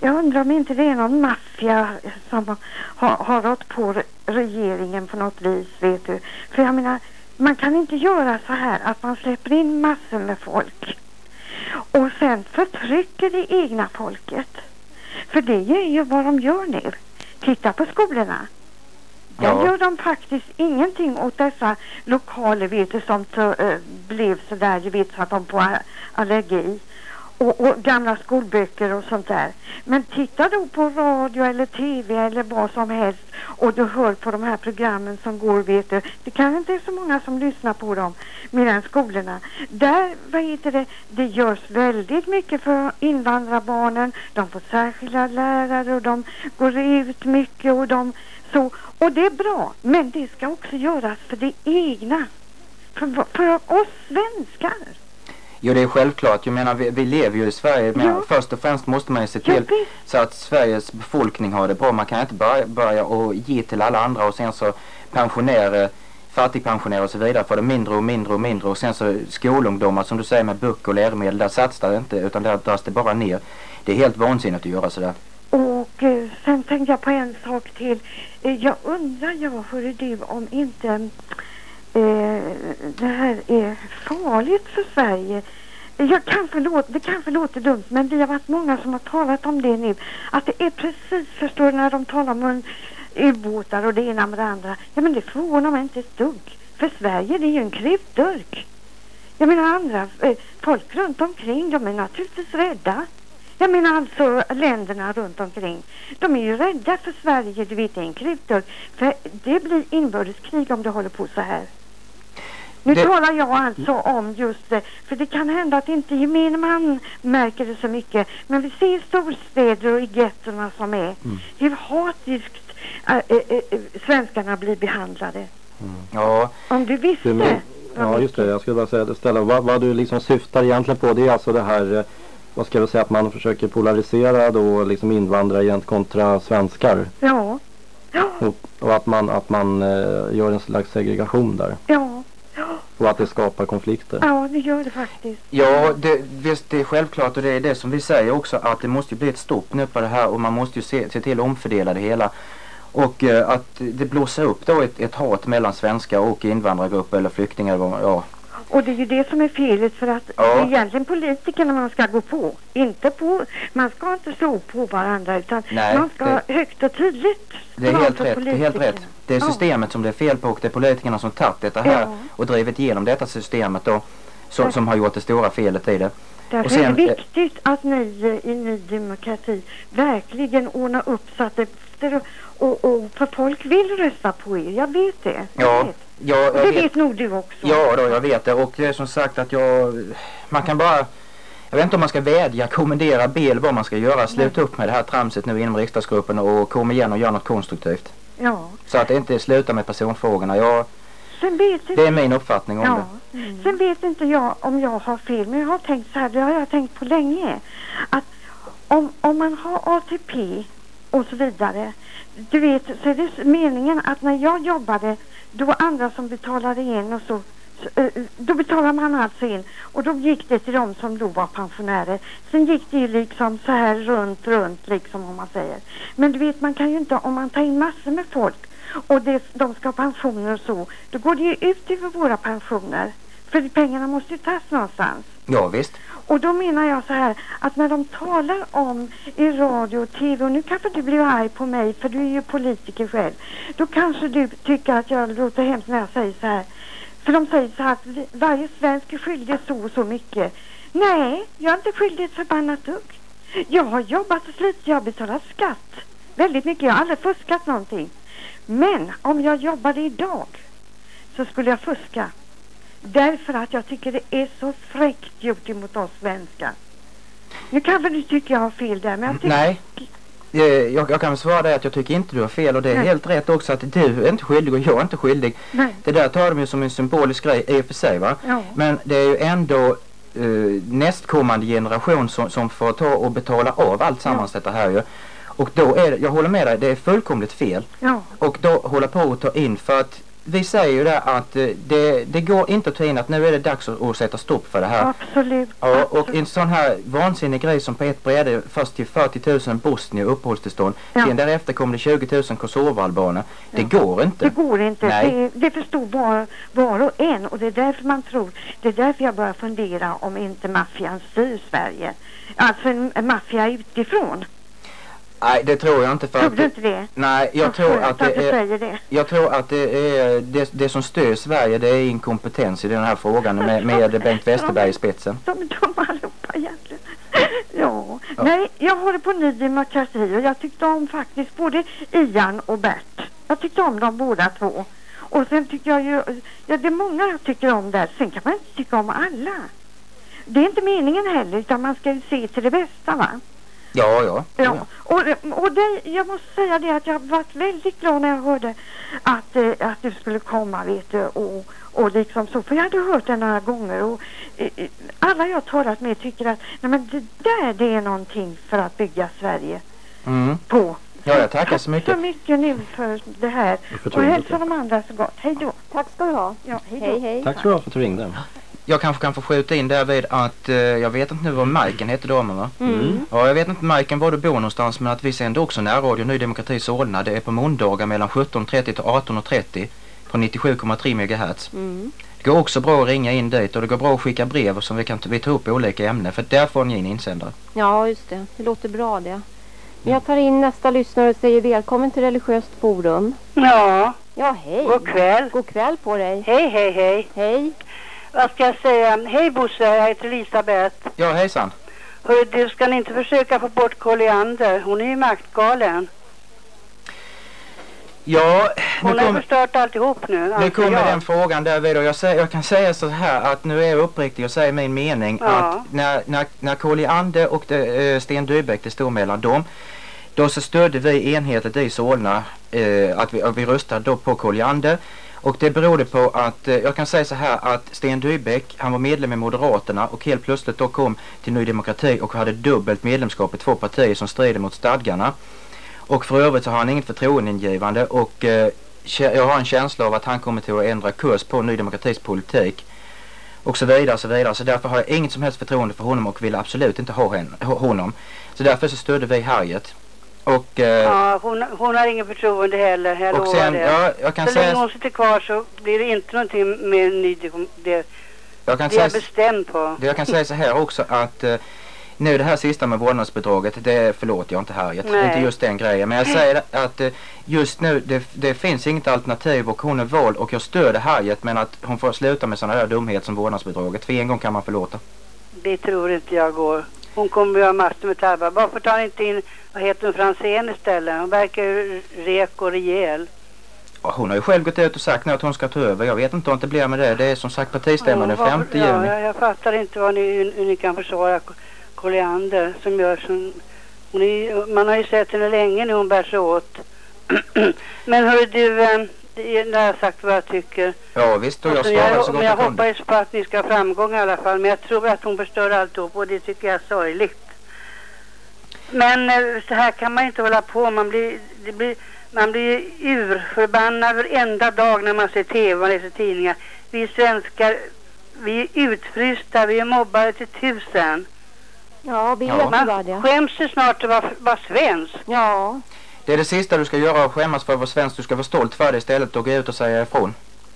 jag undrar om inte det är någon maffia som har, har rått på re- regeringen på något vis, vet du. För jag menar, man kan inte göra så här att man släpper in massor med folk och sen förtrycker det egna folket. För det är ju vad de gör nu. Titta på skolorna. Där Ja. gör de faktiskt ingenting åt dessa lokaler vet du, som eh, blev så där, du vet så att de får allergi. Och, och gamla skolböcker och sånt där. Men titta då på radio eller tv eller vad som helst och du hör på de här programmen som går vet du. Det kanske inte är så många som lyssnar på dem medan skolorna. Där, vad heter det, det görs väldigt mycket för invandrarbarnen. De får särskilda lärare och de går ut mycket och de så. Och det är bra, men det ska också göras för det egna. För, för oss svenskar. Jo, det är självklart. Jag menar, vi, vi lever ju i Sverige. Men Ja. först och främst måste man ju se Ja, till visst. så att Sveriges befolkning har det bra. Man kan inte börja, börja och ge till alla andra och sen så pensionärer, fattigpensionärer och så vidare får det mindre och mindre och mindre och sen så skolungdomar som du säger med böcker och läromedel, där satsar det inte utan där dras det bara ner. Det är helt vansinnigt att göra sådär. Och eh, sen tänkte jag på en sak till. Eh, jag undrar jag, hörru du, om inte Eh, det här är farligt för Sverige. Jag kanske låter, det kanske låter dumt men vi har varit många som har talat om det nu. Att det är precis, förstår du, när de talar om en ubåtar och det ena med det andra. Ja men det förvånar mig inte ett dugg. För Sverige det är ju en krutdurk. Jag menar andra, eh, folk runt omkring de är naturligtvis rädda. Jag menar alltså länderna runt omkring. De är ju rädda för Sverige, du vet det är en krutdurk. För det blir inbördeskrig om det håller på så här. Nu Det- talar jag alltså om just det, för det kan hända att inte gemene man märker det så mycket. Men vi ser i storstäder och i gettorna som är hur hatiskt äh, äh, äh, svenskarna blir behandlade. Ja, Om du visste. Du men, ja just det, jag skulle bara säga, ställa vad, vad du liksom syftar egentligen på det är alltså det här eh, vad ska jag säga att man försöker polarisera då liksom invandrare gent kontra svenskar Ja. Ja, och, och att man, att man eh, gör en slags segregation där ja, och att det skapar konflikter. ja, det gör det faktiskt. Ja, det, visst det är självklart och det är det som vi säger också att det måste ju bli ett stopp nu på det här och man måste ju se, se till att omfördela det hela. Och eh, att det blåser upp då ett, ett hat mellan svenskar och invandrargrupper eller flyktingar. Ja, Och det är ju det som är felet för att Ja. det är egentligen politikerna man ska gå på. Inte på, man ska inte slå på varandra utan Nej, man ska det- högt och tydligt det är helt rätt. Det är helt rätt. Det är Ja. systemet som det är fel på och det är politikerna som tagit detta här Ja. och drivit igenom detta systemet då. Som, Ja. som har gjort det stora felet i det. Därför Och sen, är det viktigt att ni i Ny Demokrati verkligen ordnar upp så att det och, och, för folk vill rösta på er. Jag vet det. Jag Ja, vet. ja, jag det vet. vet nog du också. Ja då, jag vet det. Och det är som sagt att jag... Man kan bara... Jag vet inte om man ska vädja, kommendera, be vad man ska göra. Sluta upp med det här tramset nu inom riksdagsgruppen och kom igen och gör något konstruktivt. Ja. Så att det inte slutar med personfrågorna. Jag, det är min uppfattning om Ja. det. Sen vet inte jag om jag har fel, men jag har tänkt så här, det har jag tänkt på länge. Att om, om man har ATP och så vidare, du vet, så är det meningen att när jag jobbade, då var andra som betalade in och så, så eh, eh, då betalade man alltså in och då gick det till de som då var pensionärer. Sen gick det ju liksom så här runt, runt liksom om man säger. Men du vet, man kan ju inte, om man tar in massor med folk och det, de ska ha pensioner och så, då går det ju ut över våra pensioner. För pengarna måste ju tas någonstans. Ja visst. Och då menar jag så här att när de talar om i radio och tv och nu kanske du blir arg på mig för du är ju politiker själv. Då kanske du tycker att jag låter hemskt när jag säger så här. För de säger så här att varje svensk är skyldig så och så mycket. Nej, jag är inte skyldig ett förbannat dugg. Jag har jobbat och slitit, jag har betalat skatt. Väldigt mycket, jag har aldrig fuskat någonting. Men om jag jobbade idag så skulle jag fuska. Därför att jag tycker det är så fräckt gjort emot oss svenskar. Nu kanske du tycker jag har fel där, men jag tycker... Nej. eh, jag, jag kan svara dig att jag tycker inte du har fel och det är Nej. helt rätt också att du är inte skyldig och jag är inte skyldig. Nej. Det där tar de ju som en symbolisk grej i och för sig va. Ja. Men det är ju ändå eh, nästkommande generation som, som får ta och betala av allt sammans detta här ju. Och då är det, jag håller med dig, det är fullkomligt fel. Ja. Och då hålla på och ta in för att vi säger ju det att eh, det, det går inte att ta in att nu är det dags att, att sätta stopp för det här. Absolut. Ja, och absolut. en sån här vansinnig grej som på ett bräde först till 40 000 bosnier uppehållstillstånd. Ja. Sen därefter kom det 20 000 kosovoalbaner. Det går inte. Det går inte. Nej. Det, det förstår var, var och en och det är därför man tror, det är därför jag börjar fundera om inte maffian styr Sverige. Alltså en maffia utifrån. Nej, det tror jag inte för Tror att... du inte det? Nej, jag Vad tror att det är... det. Jag tror att det är det, det som styr Sverige det är inkompetens i den här frågan med, med [laughs] Bengt Westerberg i spetsen. De är dumma allihopa egentligen. [laughs] Ja. Nej, jag håller på Ny Demokrati och jag tyckte om faktiskt både Ian och Bert. Jag tyckte om dem båda två. Och sen tycker jag ju, ja det är många jag tycker om där. Sen kan man inte tycka om alla. Det är inte meningen heller utan man ska ju se till det bästa va. Ja, ja. Ja, och, [laughs] och det, jag måste säga det att jag varit väldigt glad när jag hörde att, eh, att du skulle komma vet du och, och liksom så, för jag hade hört det några gånger och eh, eh, alla jag talat med tycker att nej men det där det är någonting för att bygga Sverige Mm. på. Ja, jag tackar så så mycket. mycket nu för det här Och hälsa de andra så gott. Hej då. Tack ska du ha. Ja, hej. Hej, hej. Tack så du ha för att du ringde. Jag kanske kan få skjuta in därvid att eh, jag vet inte nu vad Majken heter damen va? Mm. Ja, jag vet inte Majken var du bor någonstans men att vi sänder också närradio Ny Demokrati Solna. Det är på måndagar mellan 17.30 till 18.30 på 97,3 MHz. Mm. Det går också bra att ringa in dit och det går bra att skicka brev som vi kan vi tar upp i olika ämnen för där får ni in insändare. Ja, just det. Det låter bra det. Men jag tar in nästa lyssnare och säger välkommen till Religiöst Forum. Ja, Ja, hej. god kväll. God kväll på dig. Hej, hej, hej. Hej. Vad ska jag säga? Hej Bosse, jag heter Elisabeth. Ja, hejsan. Hörru du, ska ni inte försöka få bort Colliander? Hon är ju maktgalen. Ja, Hon har kommer... förstört alltihop nu, Nu kommer jag. den frågan därvid och jag, säger, jag kan säga så här att nu är jag uppriktig och säger min mening Ja. att när, när, när Colliander och det, eh, Sten Dybeck det stod mellan dem då så stödde vi enhetligt i Solna eh, att, vi, att vi röstade då på Colliander och det berodde på att, eh, jag kan säga så här att Sten Dybeck han var medlem i Moderaterna och helt plötsligt då kom till Ny Demokrati och hade dubbelt medlemskap i två partier som strider mot stadgarna. Och för övrigt så har han inget förtroendeingivande och eh, jag har en känsla av att han kommer till att ändra kurs på Ny Demokratis politik. Och så vidare, så vidare. Så därför har jag inget som helst förtroende för honom och vill absolut inte ha honom. Så därför så stödde vi Harriet. Och, eh, Ja, hon, hon har ingen förtroende heller, jag och sen, det. ja, jag kan så länge säga, hon sitter kvar så blir det inte någonting med ny det, jag kan det är jag säga, bestämd på. jag kan säga så här också att eh, nu det här sista med vårdnadsbidraget, det förlåter jag inte Harriet. Nej. Inte just den grejen. Men jag [laughs] säger att eh, just nu det, det finns inget alternativ och hon är vald och jag stöder Harriet men att hon får sluta med sådana där dumheter som vårdnadsbidraget. För en gång kan man förlåta. Det tror inte jag går. Hon kommer att göra massor med tabbar. Varför tar ni inte in, vad heter hon, Franzén istället? Hon verkar ju rek och rejäl. Hon har ju själv gått ut och sagt nu att hon ska ta över. Jag vet inte om det blir med det. Det är som sagt partistämman den Ja, 5 varför- juni. Ja, jag, jag fattar inte vad ni, hur, ni kan försvara Colliander som gör som... Är, man har ju sett henne länge nu hon bär sig åt. [clears throat] Men hörru du, eh, det är- nu har jag sagt vad jag tycker. Ja visst, och jag Alltså, svarar jag, så men gott jag jag hoppas på att ni ska ha framgång i alla fall. Men jag tror att hon förstör alltihop och det tycker jag är sorgligt. Men eh, så här kan man inte hålla på. Man blir, det blir, man blir urförbannad varenda dag när man ser tv och läser tidningar. Vi svenskar, vi är utfrysta, vi är mobbade till tusen. Ja, vi Ja. Man det. skäms ju snart att vara, vara svensk. Ja, Det är det sista du ska göra och skämmas för att vara svensk. Du ska vara stolt för det istället och gå ut och säga ifrån.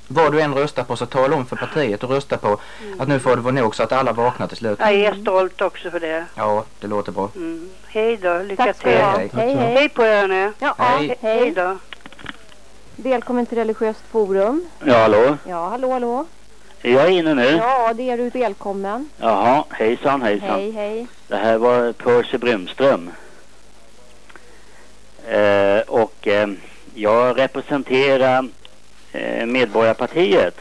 Vad du än röstar på så tala om för partiet och rösta på att nu får det vara nog så att alla vaknar till slut. Jag är stolt också för det. Ja, det låter bra. Mm. Hej då, lycka till. Hej, Hej, hej. Hej på er nu. Ja, Hej. hej. Hej då. Välkommen till Religiöst Forum. Ja, hallå? Ja, hallå, hallå. Är jag inne nu? Ja, det är du välkommen. Jaha, hejsan, hejsan. Hej, hej. Det här var Percy Brymström. Eh, och eh, jag representerar eh, Medborgarpartiet.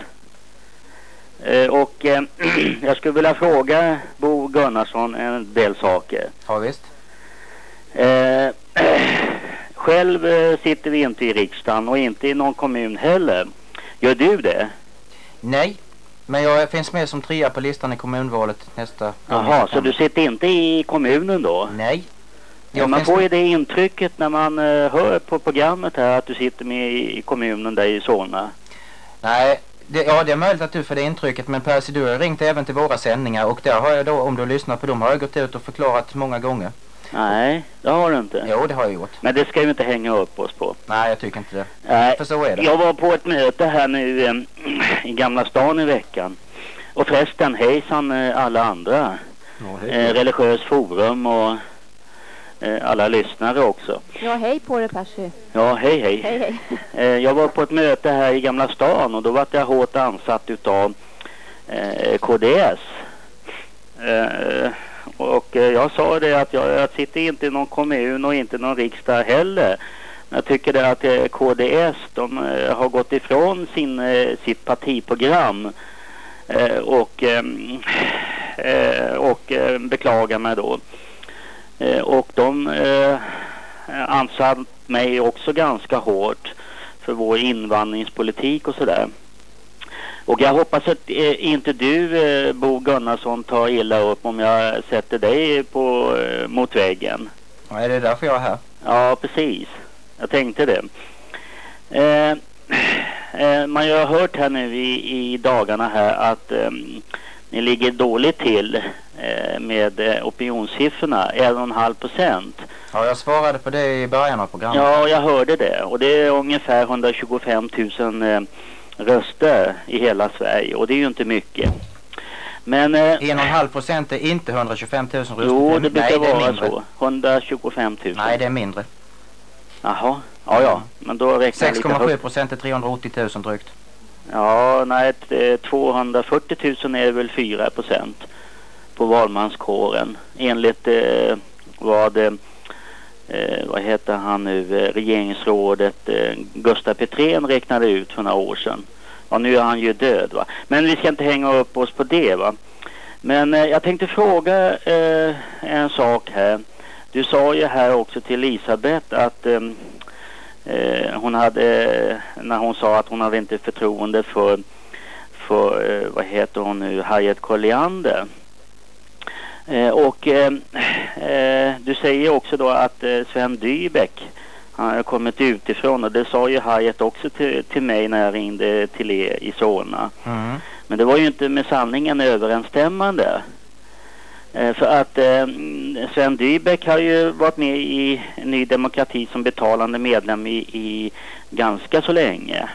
Eh, och eh, [clears throat] jag skulle vilja fråga Bo Gunnarsson en del saker. Ja visst. [clears throat] Själv sitter vi inte i riksdagen och inte i någon kommun heller. Gör du det? Nej, men jag finns med som trea på listan i kommunvalet nästa gång. Jaha, så du sitter inte i kommunen då? Nej. Ja, man får ju det intrycket när man eh, hör på programmet här att du sitter med i, kommunen där i Solna. Nej, det, ja det är möjligt att du får det intrycket men Percy du har ringt även till våra sändningar och där har jag då, om du lyssnar på dem, har jag gått ut och förklarat många gånger. Nej, det har du inte. Jo, det har jag gjort. Men det ska vi inte hänga upp oss på. Nej, jag tycker inte det. Nej, För så är det. jag var på ett möte här nu eh, i Gamla stan i veckan. Och förresten, hejsan eh, alla andra. Ja, Eh, religiös forum och alla lyssnare också. Ja, hej på dig Percy. Ja, hej hej. Hej, hej. [laughs] Eh, jag var på ett möte här i Gamla stan och då var jag hårt ansatt utav eh, KDS. Eh, och eh, jag sa det att jag, jag sitter inte i någon kommun och inte någon riksdag heller. Men jag tycker det att eh, KDS de eh, har gått ifrån sin, eh, sitt partiprogram eh, och, eh, och eh, beklagar mig då. Eh, och de eh, ansatt mig också ganska hårt för vår invandringspolitik och sådär. Och jag hoppas att eh, inte du, eh, Bo Gunnarsson, tar illa upp om jag sätter dig på, eh, mot väggen. Ja, är det därför jag är här? Ja, precis. Jag tänkte det. Eh, eh, man har hört här nu i, i dagarna här att ni ligger dåligt till eh, med eh, opinionssiffrorna, 1,5 procent. Ja, jag svarade på det i början av programmet. Ja, jag hörde det. Och det är ungefär 125 000 eh, röster i hela Sverige. Och det är ju inte mycket. Men... Eh, 1,5 procent är inte 125 000 röster. jo, det Nej, brukar det är vara mindre. så. 125 000. Nej, det är mindre. Jaha. Ja, ja. Men då räknar jag lite 6,7 högt. procent är 380 000 drygt. Ja, nej, 240 000 eh, är väl 4 procent på valmanskåren. Enligt eh, vad, eh, eh vad heter han nu, eh, regeringsrådet eh, Gustaf Petrén räknade ut för några år sedan. Ja, nu är han ju död va. Men vi ska inte hänga upp oss på det va. Men eh, jag tänkte fråga eh, en sak här. Du sa ju här också till Elisabeth att eh, hon hade, när hon sa att hon hade inte förtroende för, för eh, vad heter hon nu, Harriet Colliander. Eh, och eh, eh, du säger också då att eh, Sven Dybeck han har kommit utifrån och det sa ju Harriet också till, till mig när jag ringde till er i Solna. Mm. Men det var ju inte med sanningen överensstämmande. Eh, För att eh, Sven Dybeck har ju varit med i Ny Demokrati som betalande medlem i, i ganska så länge.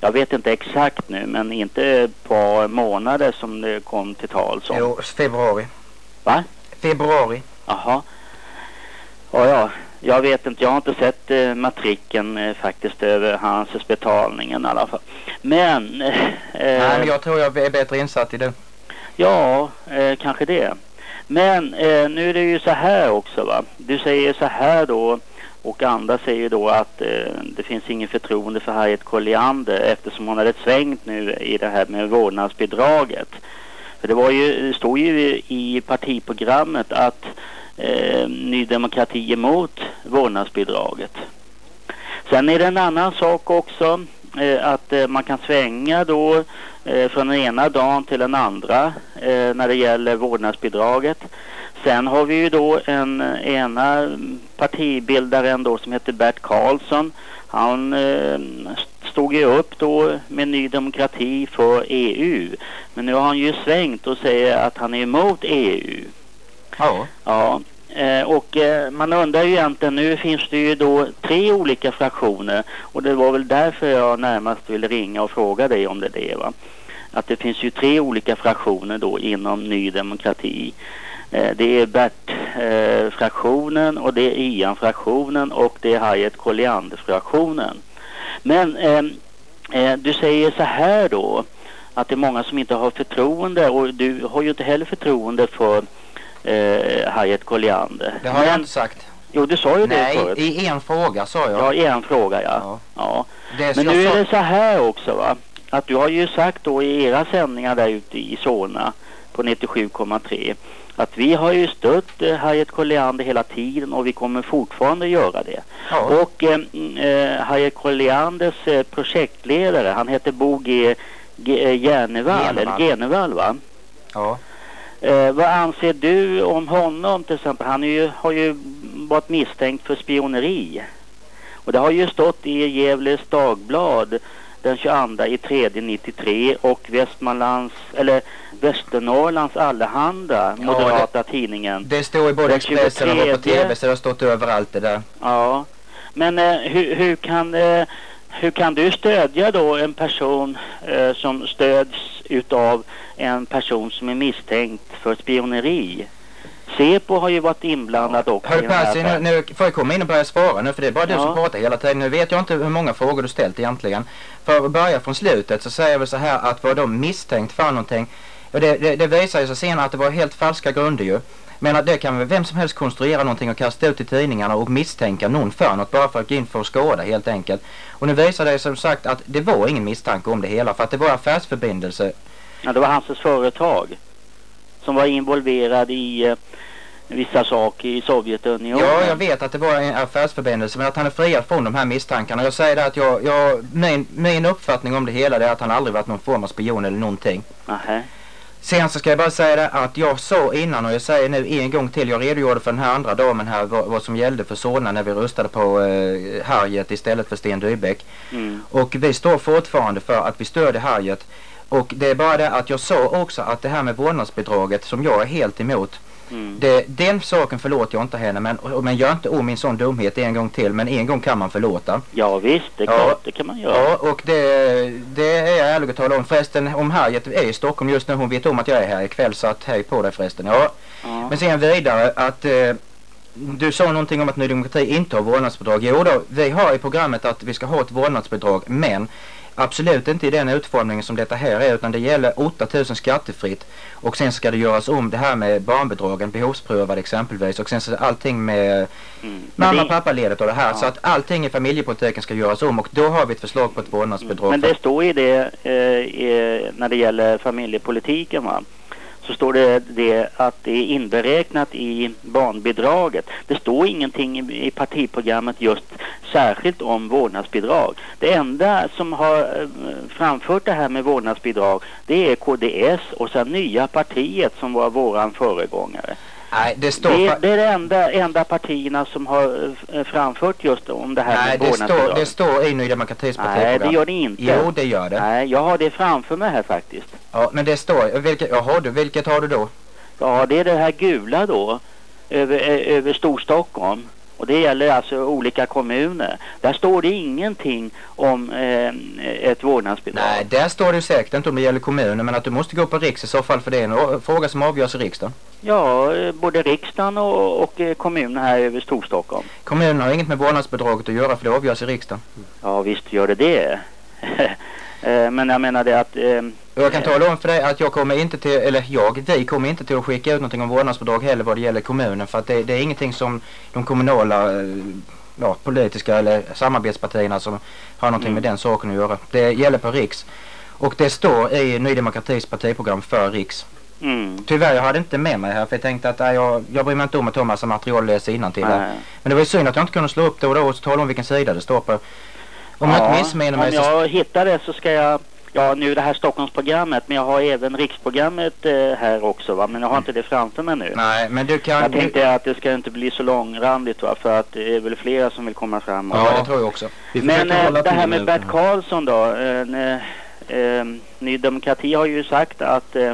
Jag vet inte exakt nu men inte ett par månader som det kom till tal som. Jo, februari. Va? Februari. Jaha. Ja, ja. Jag vet inte, jag har inte sett eh, matriken eh, faktiskt över hans betalningen i alla fall. Men... Eh, Nej, men jag tror jag är bättre insatt i det. Ja, eh, kanske det. Men eh, nu är det ju så här också va. Du säger så här då och andra säger då att eh, det finns ingen förtroende för Harriet Colliander eftersom hon hade svängt nu i det här med vårdnadsbidraget. För det var ju, det stod ju i partiprogrammet att eh, Ny Demokrati är emot vårdnadsbidraget. Sen är det en annan sak också att eh, man kan svänga då eh, från den ena dagen till den andra eh, när det gäller vårdnadsbidraget. Sen har vi ju då en eh, ena partibildaren då som heter Bert Karlsson. Han eh, stod ju upp då med Ny Demokrati för EU. Men nu har han ju svängt och säger att han är emot EU. Ja. Ja, eh, och eh, man undrar ju egentligen, nu finns det ju då tre olika fraktioner och det var väl därför jag närmast ville ringa och fråga dig om det är det va. Att det finns ju tre olika fraktioner då inom Ny Demokrati. Eh, det är Bert-fraktionen och det är Ian-fraktionen och det är Hayet Colliander-fraktionen. Men eh, eh, du säger så här då att det är många som inte har förtroende och du har ju inte heller förtroende för eh, Harriet Colliander. Det har jag Men- inte sagt. Jo, du sa ju det Nej, förut. i en fråga sa jag. Ja, i en fråga ja. Ja. ja. Det Men jag nu är det så här också va. Att du har ju sagt då i era sändningar där ute i Solna på 97,3 att vi har ju stött eh, Harriet Colliander hela tiden och vi kommer fortfarande göra det. Ja. Och eh, mm, eh, Harriet Collianders eh, projektledare, han heter Bo G. G eh, Järnevall, eller Genevall va? Ja. Eh, vad anser du om honom till exempel? Han ju, har ju varit misstänkt för spioneri. Och det har ju stått i Gävles Dagblad den 22 i 3 93 och Västmanlands, eller Västernorrlands Allehanda, Ja, moderata tidningen. Det står i både Expressen och på 23. TV så det har stått överallt det där. Ja, men eh, hur, hur, kan, eh, hur kan du stödja då en person eh, som stöds utav en person som är misstänkt för spioneri? Säpo har ju varit inblandad också här Percy, nu, nu får jag komma in och börja svara nu för det är bara du Ja. som pratar hela tiden. Nu vet jag inte hur många frågor du ställt egentligen. För att börja från slutet så säger väl så här att vad de misstänkt för någonting. Och det, det, det visar ju sig senare att det var helt falska grunder ju. Men att det kan väl vem som helst konstruera någonting och kasta ut i tidningarna och misstänka någon för något bara för att gå in för att skada helt enkelt. Och nu visar det som sagt att det var ingen misstanke om det hela för att det var affärsförbindelse. Ja, det var hans företag som var involverad i eh, vissa saker i Sovjetunionen. Ja, jag vet att det var en affärsförbindelse men att han är friad från de här misstankarna. Jag säger det att jag, jag, min, min uppfattning om det hela är att han aldrig varit någon form av spion eller någonting. Nähä. Sen så ska jag bara säga det att jag sa innan och jag säger nu en gång till. Jag redogjorde för den här andra damen här vad, vad som gällde för Solna när vi röstade på eh, Harriet istället för Sten Dybeck. Mm. Och vi står fortfarande för att vi stödjer Harriet. Och det är bara det att jag sa också att det här med vårdnadsbidraget som jag är helt emot. Mm. Det, den saken förlåter jag inte henne men, men gör inte om min sån dumhet en gång till. Men en gång kan man förlåta. Ja visst, det, Ja. klart, det kan man göra. Ja, och det, det är jag ärlig att tala om. Förresten, om Harriet är i Stockholm just nu, hon vet om att jag är här ikväll så att hej på dig förresten. Ja, Ja. men sen vidare att eh, du sa någonting om att Ny Demokrati inte har vårdnadsbidrag. Jo då, vi har i programmet att vi ska ha ett vårdnadsbidrag men absolut inte i den utformningen som detta här är utan det gäller 8000 skattefritt och sen ska det göras om det här med barnbidragen, behovsprövad exempelvis och sen så allting med Mm. Men mamma det- pappaledigt och det här Ja. så att allting i familjepolitiken ska göras om och då har vi ett förslag på ett vårdnadsbidrag. Men för- det står i det eh, när det gäller familjepolitiken va. Så står det, det att det är inberäknat i barnbidraget. Det står ingenting i, i partiprogrammet just särskilt om vårdnadsbidrag. Det enda som har eh, framfört det här med vårdnadsbidrag det är KDS och sen nya partiet som var våran föregångare. Nej, det står... Det, det är det enda, enda partierna som har eh, framfört just om det här Nej, med det vårdnadsbidrag. står, det står i Ny Demokratis Nej, partiprogram. det gör det inte. Jo, det gör det. Nej, jag har det framför mig här faktiskt. Ja, men det står... Vilket, jaha du, vilket har du då? Ja, det är det här gula då, över, eh, över Storstockholm. Och det gäller alltså olika kommuner. Där står det ingenting om eh, ett vårdnadsbidrag. Nej, där står det säkert inte om det gäller kommunen men att du måste gå på riks i så fall för det är en fråga som avgörs i riksdagen. Ja, eh, både riksdagen och, och eh, kommunen här över Storstockholm. Kommunen har inget med vårdnadsbidraget att göra för det avgörs i riksdagen. Ja, visst gör det det. [laughs] Eh, Men jag menar det att... Och jag kan tala om för dig att jag kommer inte till, eller jag, vi kommer inte till att skicka ut någonting om vårdnadsbidrag heller vad det gäller kommunen för att det, det är ingenting som de kommunala eh, ja, politiska eller samarbetspartierna som har någonting Mm. med den saken att göra. Det gäller på riks. Och det står i Ny Demokratis partiprogram för riks. Mm. Tyvärr, jag hade inte med mig här för jag tänkte att nej, jag, jag bryr mig inte om att ta massa material och läsa innantill. Men det var ju synd att jag inte kunde slå upp det och då och tala om vilken sida det står på. Om jag inte missminner mig om så... jag hittar det så ska jag... Ja, nu det här Stockholmsprogrammet, men jag har även riksprogrammet eh, här också va, men jag har inte det framför mig nu. Nej, men du kan... Jag tänkte att det ska inte bli så långrandigt va, för att det är väl flera som vill komma fram. Ja, det tror jag också. Vi Men eh, det här med. Bert Karlsson då. Eh, eh, Ny Demokrati har ju sagt att eh,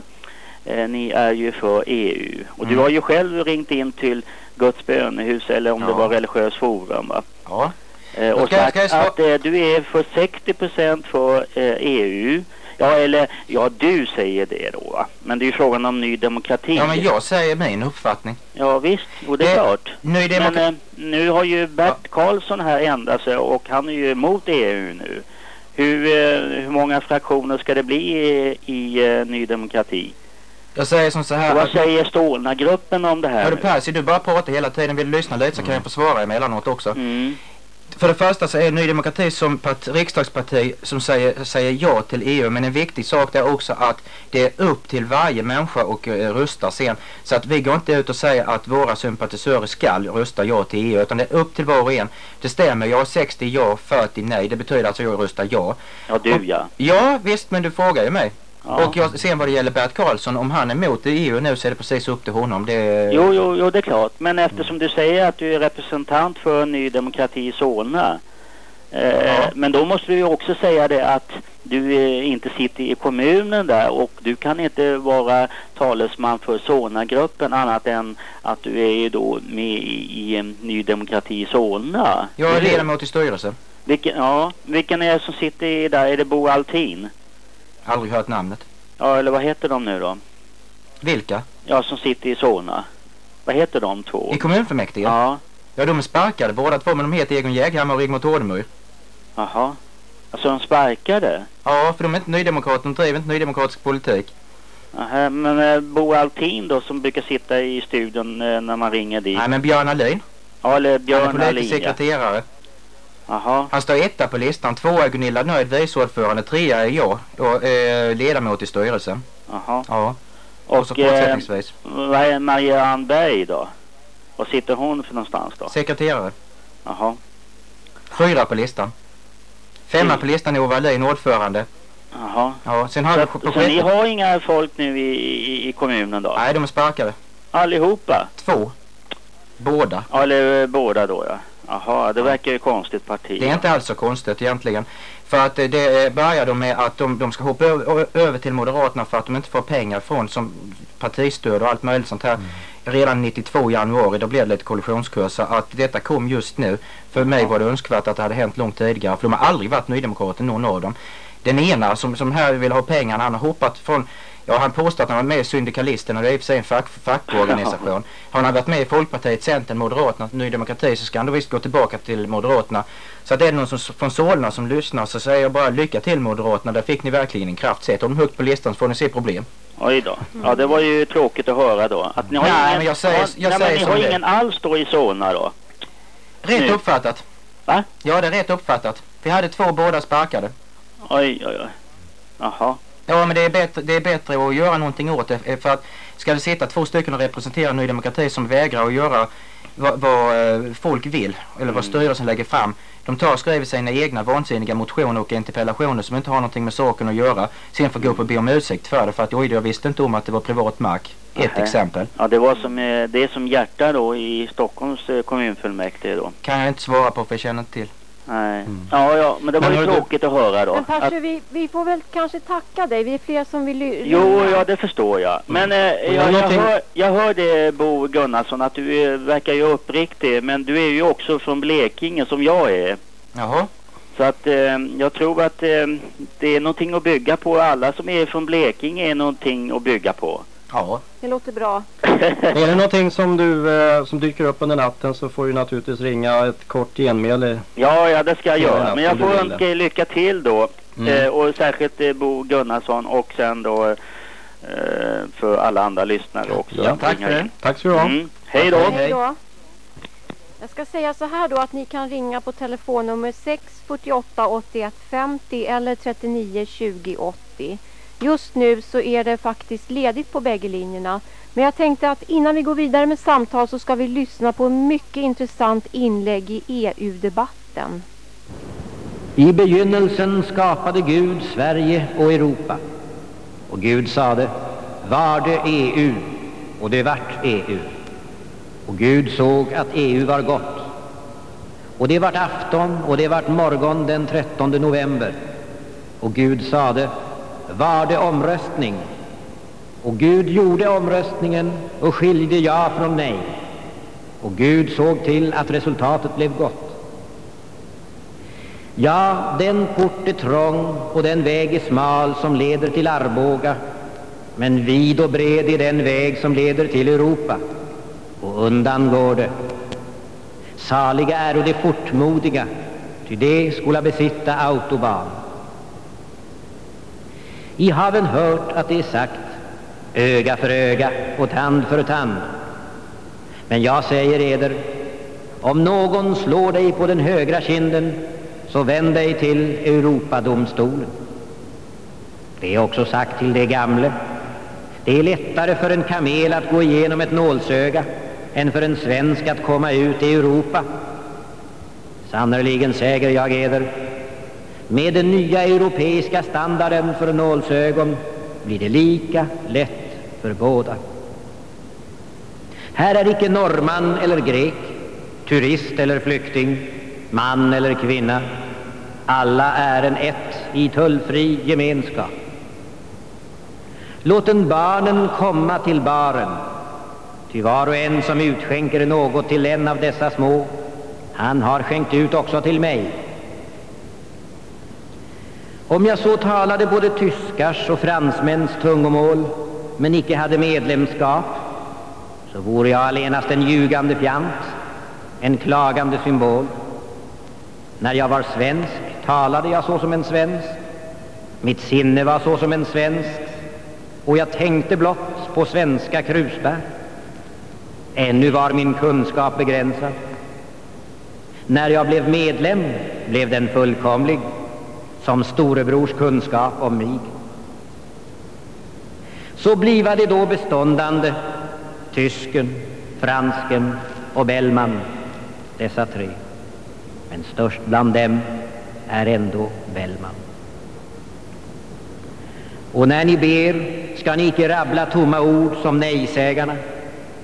eh, ni är ju för EU. Och du Mm. har ju själv ringt in till Guds bönehus eller om det Ja. var religiös forum va? Ja. Eh, och sagt att eh, du är för 60% för eh, EU. Ja, eller ja, du säger det då va? Men det är ju frågan om Ny Demokrati. ja, men jag säger min uppfattning. Ja visst, och det är Det- klart. Ny Demokrati... Men eh, nu har ju Bert Karlsson här ändrat sig och han är ju emot EU nu. Hur, eh, hur många fraktioner ska det bli i, i eh, Ny Demokrati? Jag säger som så här... Och vad säger Stålna-gruppen om det här Hörru? Percy, du bara pratar hela tiden. Vill du lyssna lite så kan jag få svara emellanåt också. Mm. För det första så är Ny Demokrati som part, riksdagsparti som säger, säger ja till EU. Men en viktig sak är också att det är upp till varje människa och uh, rösta sen. Så att vi går inte ut och säger att våra sympatisörer ska rösta ja till EU. Utan det är upp till var och en. Det stämmer, jag har 60 ja, 40 nej. Det betyder alltså att jag röstar ja. Ja, du ja. Ja, visst, men du frågar ju mig. Ja. Och jag, sen vad det gäller Bert Karlsson, om han är emot EU nu så är det precis upp till honom. Det... Jo, jo, jo, det är klart. Men eftersom du säger att du är representant för Ny Demokrati i Solna. Eh, Ja. Men då måste du ju också säga det att du eh, inte sitter i kommunen där och du kan inte vara talesman för Solna-gruppen annat än att du är ju då med i, i eh, Ny Demokrati i Solna. Jag är ledamot i styrelsen. Vilken, ja, vilken är det som sitter i där? Är det Bo Altin? Aldrig hört namnet. Ja, eller vad heter de nu då? Vilka? Ja, som sitter i Solna. Vad heter de två? I kommunfullmäktige? Ja, Ja, de är sparkade båda två, men de heter Egon Jäghammar och Rigmor Tordemyr. jaha. Alltså de sparkade? Ja, för de är inte nydemokrater, de driver inte nydemokratisk politik. Aha, men eh, Bo Altin då som brukar sitta i studion eh, när man ringer dit? Nej, men Björn Ahlin. Ja, eller Han är Björn politisk Ahlin ja. Jaha, Han står etta på listan. Tvåa är Gunilla Nöjd, vice ordförande. Trea är jag och eh, ledamot i styrelsen. jaha. Ja, och, så Och eh, fortsättningsvis. vad är Marianne Berg då? Var sitter hon för någonstans då? Sekreterare. Jaha, Fyra på listan. Femma Mm. på listan är Ove Ahlin, ordförande. jaha. Ja, sen har Så, vi på, så ni har inga folk nu i, i, i kommunen då? Nej, de är sparkade. Allihopa? Två. Båda. Ja, eller eh, båda då ja. Jaha, det verkar ju konstigt parti. Det är inte alls så konstigt egentligen. För att eh, det börjar då med att de, de ska hoppa över till Moderaterna för att de inte får pengar från som partistöd och allt möjligt sånt här. Redan 92 januari då blev det lite kollisionskurs så att detta kom just nu. För mig var det önskvärt att det hade hänt långt tidigare för de har aldrig varit nydemokrater någon av dem. Den ena som, som här vill ha pengarna han har hoppat från Ja, han påstår att han var med i Syndikalisterna, det är i och för sig en fack, fackorganisation. Har han varit med i Folkpartiet, Centern, Moderaterna, Ny Demokrati så ska han då visst gå tillbaka till Moderaterna. Så att är det någon som, från Solna som lyssnar så säger jag bara lycka till Moderaterna, där fick ni verkligen en kraft. Sätter de högt på listan så får ni se problem. Oj då. Ja, det var ju tråkigt att höra då. Att ni har Nej, ingen, men jag säger- ja, jag nej, säger men ni har det ingen alls då i Solna då? Rätt Nu. uppfattat. Va? Ja, det är rätt uppfattat. Vi hade två båda sparkade. Oj, oj, oj. Jaha. Ja, men det är, bättre, det är bättre att göra någonting åt det. För att ska det sitta två stycken och representera Ny Demokrati som vägrar att göra vad, vad eh, folk vill eller vad styrelsen lägger fram. De tar och skriver sina egna vansinniga motioner och interpellationer som inte har någonting med saken att göra. Sen får gå upp och be om ursäkt för det för att oj, jag visste inte om att det var privat mark. Ett Nähä. exempel. Ja, det var som, eh, det är som hjärta då i Stockholms eh, kommunfullmäktige då. Kan jag inte svara på för jag känner inte till. Nej. Ja, ja, men det var Men ju hörru du- tråkigt att höra då. Men Percy, Att, vi, vi får väl kanske tacka dig. Vi är fler som vill jo, ja, det förstår jag. Men eh, jag, jag, någonting- hör, jag hör det Bo Gunnarsson att du är, verkar ju uppriktig. Men du är ju också från Blekinge som jag är. Jaha. Så att eh, jag tror att eh, det är någonting att bygga på. Alla som är från Blekinge är någonting att bygga på. Ja. Det låter bra. Är det någonting som du eh, som dyker upp under natten så får du naturligtvis ringa ett kort genmäle. Ja, ja, det ska jag Ja, göra. Men jag får önska er lycka till då. Mm. Eh, och särskilt eh, Bo Gunnarsson och sen då eh, för alla andra lyssnare också. Ja, tack för det. Tack ska du ha. Mm. Hej då! Hej. Då. Jag ska säga så här då att ni kan ringa på telefonnummer 6 48 81 50 eller 39 20 80. Just nu så är det faktiskt ledigt på bägge linjerna. Men jag tänkte att innan vi går vidare med samtal så ska vi lyssna på en mycket intressant inlägg i EU-debatten. I begynnelsen skapade Gud Sverige och Europa. Och Gud sade, var det EU, och det vart EU. Och Gud såg att EU var gott. Och det vart afton, och det vart morgon den 13 november. Och Gud sade, var det omröstning? Och Gud gjorde omröstningen och skilde ja från nej. Och Gud såg till att resultatet blev gott. Ja, den port är trång och den väg är smal som leder till Arboga. Men vid och bred är den väg som leder till Europa. Och undan går det. Saliga är de fortmodiga, ty de skola besitta autobahn. I haven hört att det är sagt öga för öga och tand för tand. Men jag säger eder, Om någon slår dig på den högra kinden, så vänd dig till Europadomstolen. Det är också sagt till de gamle. Det är lättare för en kamel att gå igenom ett nålsöga än för en svensk att komma ut i Europa. Sannerligen säger jag eder, med den nya europeiska standarden för nålsögon blir det lika lätt för båda. Här är icke norrman eller grek, turist eller flykting, man eller kvinna. Alla är en ett i tullfri gemenskap. Låten barnen komma till baren, ty var och en som utskänker något till en av dessa små, han har skänkt ut också till mig. Om jag så talade både tyskars och fransmäns tungomål, men icke hade medlemskap, så vore jag allenast en ljugande fjant, en klagande symbol. När jag var svensk talade jag så som en svensk, mitt sinne var så som en svensk, och jag tänkte blott på svenska krusbär. Ännu var min kunskap begränsad. När jag blev medlem blev den fullkomlig, som storebrors kunskap om mig. Så bliva det då beståndande, tysken, fransken och Bellman, dessa tre. Men störst bland dem är ändå Bellman. Och när ni ber skall ni icke rabbla tomma ord som nejsägarna,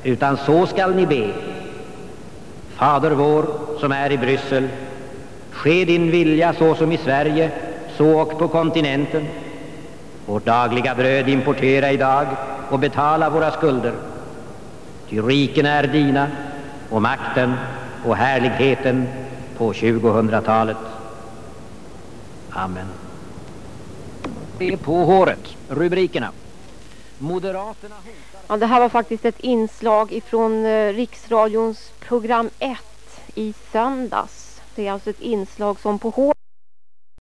utan så skall ni be. Fader vår som är i Bryssel, ske din vilja så som i Sverige, så och på kontinenten. Vårt dagliga bröd importera idag och betala våra skulder. Ty riken är dina och makten och härligheten på 2000-talet. Amen. Det är på håret, rubrikerna. Moderaterna hotar... Ja, det här var faktiskt ett inslag ifrån eh, Riksradions program 1 i söndags. Det är alltså ett inslag som på håret